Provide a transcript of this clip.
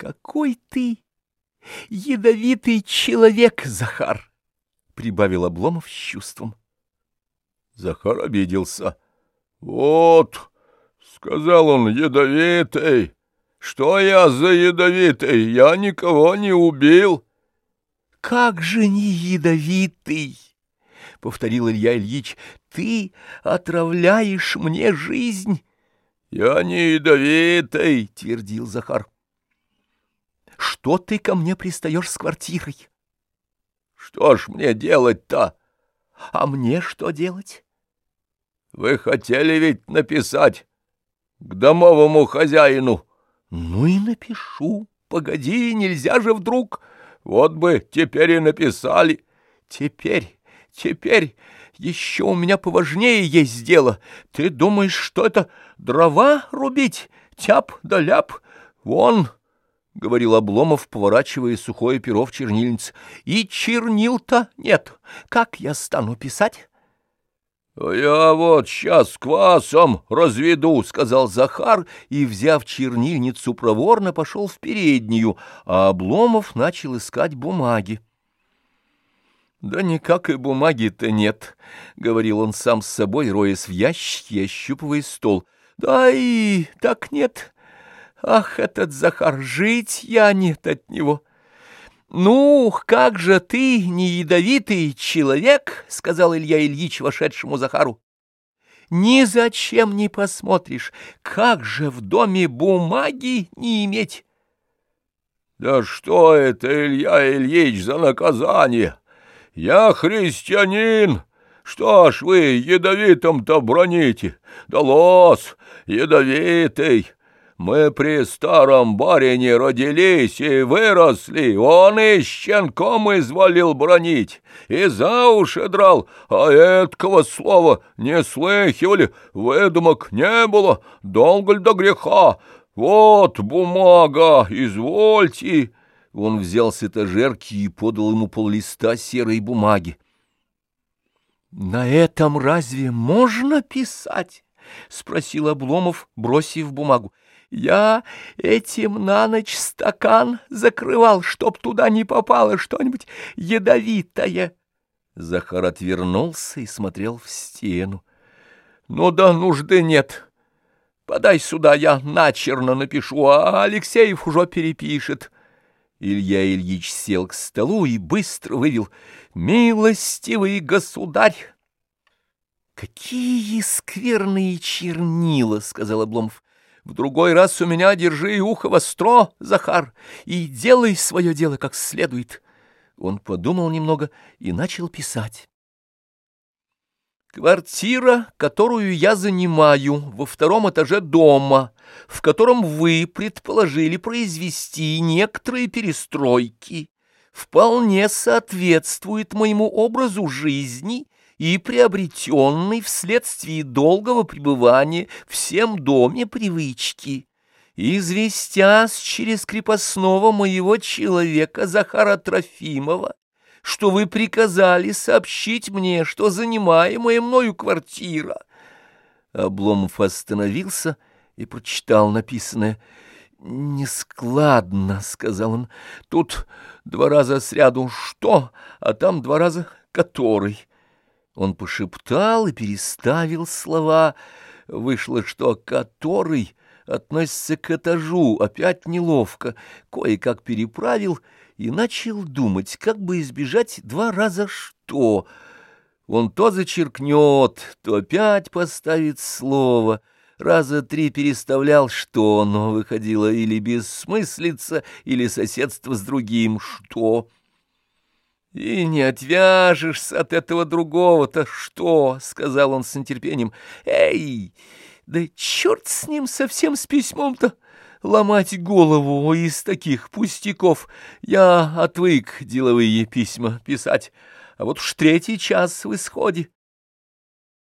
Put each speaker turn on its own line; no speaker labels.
Какой ты ядовитый человек, Захар! — прибавил Обломов с чувством.
Захар обиделся. — Вот, — сказал он, — ядовитый. Что я за ядовитый? Я никого не убил.
— Как же не ядовитый? — повторил Илья Ильич. — Ты отравляешь мне жизнь.
— Я не ядовитый, — твердил Захар.
— Что ты ко мне пристаешь с квартирой?
— Что ж мне делать-то?
— А мне что делать?
— Вы хотели ведь написать к домовому хозяину.
— Ну и напишу. Погоди, нельзя же вдруг.
Вот бы теперь и написали.
— Теперь, теперь... Еще у меня поважнее есть дело. Ты думаешь, что это дрова рубить? Тяп да ляп? Вон, — говорил Обломов, поворачивая сухое перо в чернильнице, — и чернил-то нет. Как я стану писать?
— Я вот сейчас квасом разведу, — сказал Захар, и, взяв чернильницу, проворно пошел в переднюю, а Обломов начал искать бумаги. «Да никакой бумаги-то нет», — говорил он сам с собой, роясь в ящике и ощупывая стол. «Да и так нет. Ах, этот Захар, жить я нет от него». «Ну, как же ты, не ядовитый человек», — сказал Илья Ильич вошедшему Захару. «Ни зачем не посмотришь, как же в доме бумаги не иметь». «Да что это, Илья Ильич, за наказание?» Я христианин. Что ж вы ядовитым-то броните? Да лос, ядовитый. Мы при старом барине родились и выросли, он и щенком изволил бронить, и за уши драл, а этого слова не слыхивали, выдумок не было, долго ли до греха? Вот бумага, извольте». Он взял с этажерки и подал ему поллиста серой бумаги.
«На этом разве можно писать?» — спросил Обломов, бросив бумагу. «Я этим на ночь стакан закрывал, чтоб туда не попало что-нибудь ядовитое».
Захар отвернулся и смотрел в стену. «Ну да нужды нет. Подай сюда, я начерно напишу, а Алексеев уже перепишет».
Илья Ильич сел к столу и быстро вывел «Милостивый государь!» «Какие скверные чернила!» — сказал Обломов. «В другой раз у меня держи ухо востро, Захар, и делай свое дело как следует». Он подумал немного и начал писать. Квартира, которую я занимаю во втором этаже дома, в котором вы предположили произвести некоторые перестройки, вполне соответствует моему образу жизни и приобретенной вследствие долгого пребывания всем доме привычки. Известясь через крепостного моего человека Захара Трофимова, что вы приказали сообщить мне, что занимаемая мною квартира. Обломов остановился и прочитал написанное. «Нескладно», — сказал он, — «тут два раза сряду «что», а там два раза «который». Он пошептал и переставил слова. Вышло, что «который» относится к этажу, опять неловко, кое-как переправил — и начал думать, как бы избежать два раза что. Он то зачеркнет, то опять поставит слово. Раза три переставлял что, но выходило или бессмыслица, или соседство с другим что. «И не отвяжешься от этого другого-то, что?» — сказал он с нетерпением. «Эй, да черт с ним совсем с письмом-то!» ломать голову из таких пустяков. Я отвык деловые письма писать, а вот уж третий час в исходе.